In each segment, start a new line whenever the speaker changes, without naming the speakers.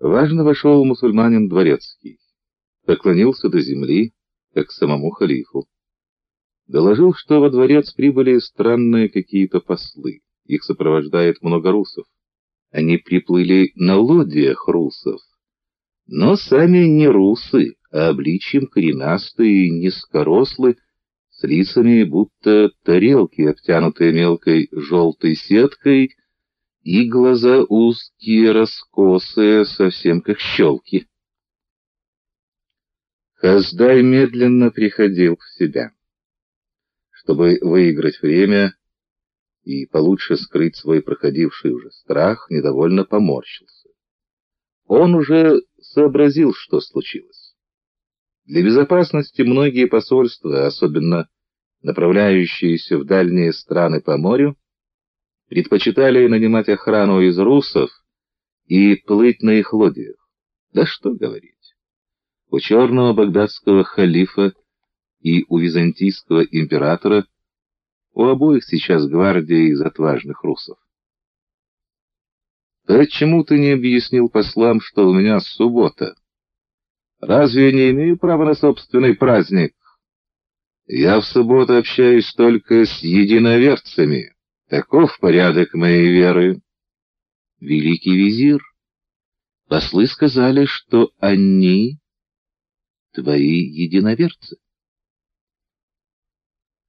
Важно вошел мусульманин дворецкий, поклонился до земли, как самому халифу. Доложил, что во дворец прибыли странные какие-то послы. Их сопровождает много русов. Они приплыли на лодиях русов. Но сами не русы, а обличьем коренастые, низкорослые, с лицами будто тарелки, обтянутые мелкой желтой сеткой, и глаза узкие, раскосые, совсем как щелки. Хаздай медленно приходил в себя. Чтобы выиграть время и получше скрыть свой проходивший уже страх, недовольно поморщился. Он уже сообразил, что случилось. Для безопасности многие посольства, особенно направляющиеся в дальние страны по морю, предпочитали нанимать охрану из русов и плыть на их лодиях. Да что говорить. У черного багдадского халифа и у византийского императора у обоих сейчас гвардия из отважных русов. Почему ты не объяснил послам, что у меня суббота? Разве я не имею права на собственный праздник? Я в субботу общаюсь только с единоверцами. Таков порядок моей веры. Великий визир, послы сказали, что они твои единоверцы.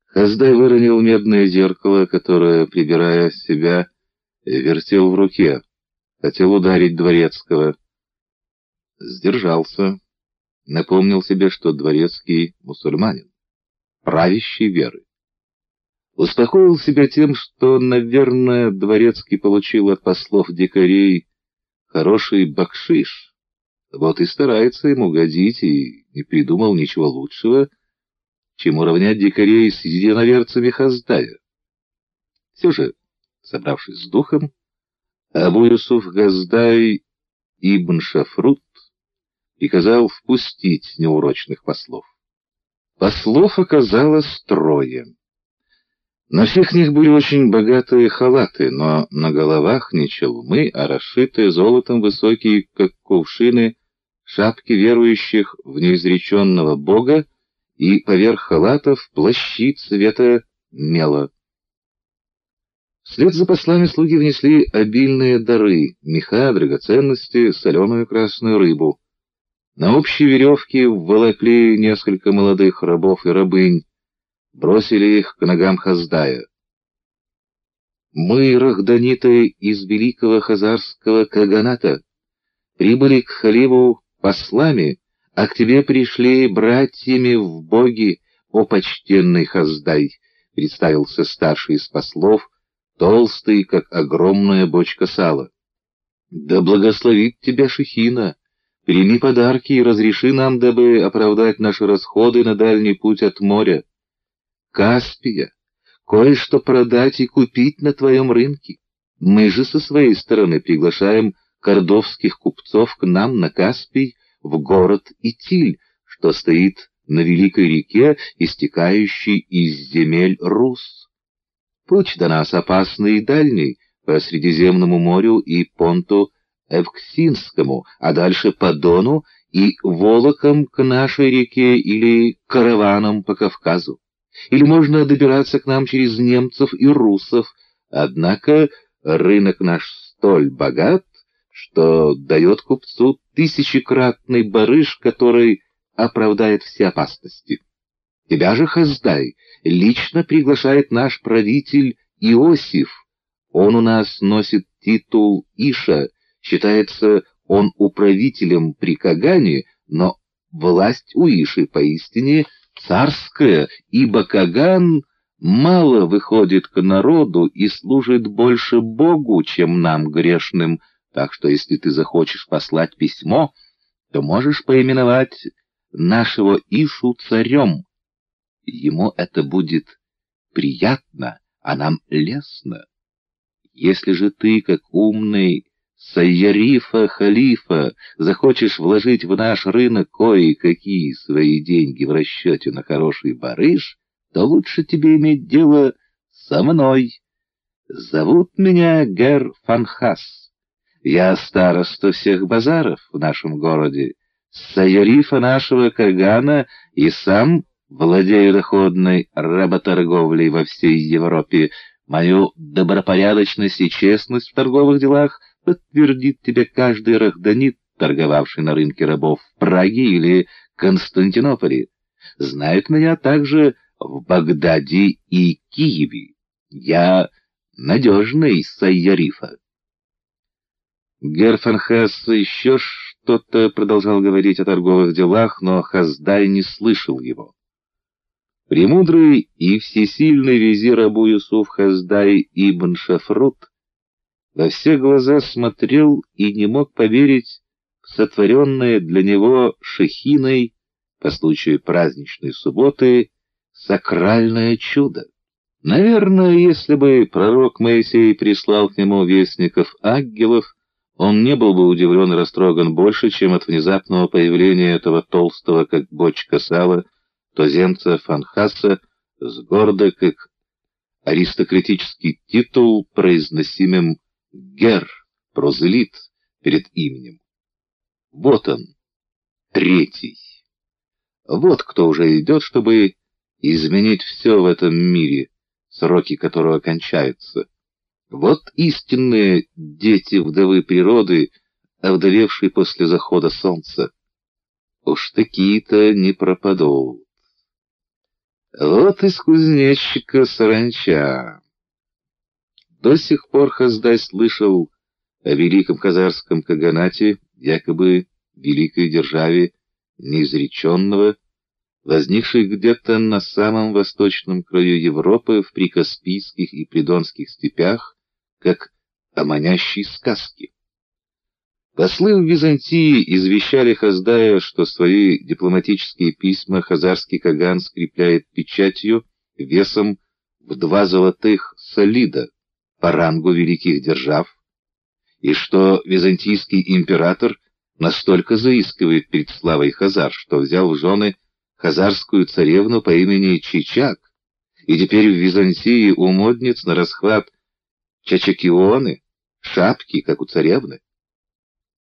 Хаздай выронил медное зеркало, которое, прибирая себя, вертел в руке. Хотел ударить дворецкого. Сдержался. Напомнил себе, что дворецкий мусульманин, правящий веры. Успокоил себя тем, что, наверное, Дворецкий получил от послов дикарей хороший бакшиш. Вот и старается ему годить, и не придумал ничего лучшего, чем уравнять дикарей с единоверцами Хаздая. Все же, собравшись с духом, Абу Юсуф Газдай Ибн Шафрут приказал впустить неурочных послов. Послов оказалось трое. На всех них были очень богатые халаты, но на головах не челмы, а расшитые золотом высокие, как кувшины, шапки верующих в неизреченного бога и поверх халатов плащи цвета мела. Вслед за послами слуги внесли обильные дары, меха, драгоценности, соленую красную рыбу. На общей веревке волокли несколько молодых рабов и рабынь, бросили их к ногам Хаздая. Мы, рахданиты из великого хазарского каганата, прибыли к халифу послами, а к тебе пришли братьями в боги, о почтенный Хаздай, представился старший из послов, толстый, как огромная бочка сала. Да благословит тебя Шехина! Прими подарки и разреши нам, дабы оправдать наши расходы на дальний путь от моря. Каспия, кое-что продать и купить на твоем рынке. Мы же со своей стороны приглашаем кордовских купцов к нам на Каспий, в город Итиль, что стоит на великой реке, истекающей из земель Рус. Путь до нас опасный и дальний, по Средиземному морю и понту Эвксинскому, а дальше по Дону и Волоком к нашей реке или караваном по Кавказу или можно добираться к нам через немцев и русов, однако рынок наш столь богат, что дает купцу тысячекратный барыш, который оправдает все опасности. Тебя же, Хаздай, лично приглашает наш правитель Иосиф. Он у нас носит титул Иша, считается он управителем при Кагане, но власть у Иши поистине царское, ибо Каган мало выходит к народу и служит больше Богу, чем нам, грешным, так что если ты захочешь послать письмо, то можешь поименовать нашего Ишу царем. Ему это будет приятно, а нам лестно. Если же ты, как умный, Сайярифа, халифа, захочешь вложить в наш рынок кое-какие свои деньги в расчете на хороший барыш, то лучше тебе иметь дело со мной. Зовут меня Гер Фанхас. Я староста всех базаров в нашем городе, сайорифа нашего Кагана и сам владею доходной работорговлей во всей Европе. Мою добропорядочность и честность в торговых делах подтвердит тебе каждый рахданит, торговавший на рынке рабов в Праге или Константинополе. Знает меня также в Багдаде и Киеве. Я надежный Сайярифа. Герфенхес еще что-то продолжал говорить о торговых делах, но Хаздай не слышал его. Премудрый и всесильный визир Абу Юсуф Хаздай ибн Шафрут во все глаза смотрел и не мог поверить в сотворенное для него Шехиной по случаю праздничной субботы сакральное чудо. Наверное, если бы пророк Моисей прислал к нему вестников ангелов, он не был бы удивлен и растроган больше, чем от внезапного появления этого толстого, как бочка сала, туземца Фанхаса с гордо, как аристократический титул, произносимым «гер», прозелит, перед именем. Вот он, третий. Вот кто уже идет, чтобы изменить все в этом мире, сроки которого кончаются. Вот истинные дети вдовы природы, овдовевшие после захода солнца. Уж такие-то не пропадут. Вот из кузнечика саранча. До сих пор Хаздай слышал о великом казарском каганате, якобы великой державе неизреченного, возникшей где-то на самом восточном краю Европы в прикаспийских и придонских степях, как о манящей сказке. Послы в Византии извещали Хаздая, что свои дипломатические письма хазарский Каган скрепляет печатью весом в два золотых солида по рангу великих держав, и что византийский император настолько заискивает перед славой Хазар, что взял в жены хазарскую царевну по имени Чичак, и теперь в Византии у модниц на расхват чачакионы, шапки, как у царевны.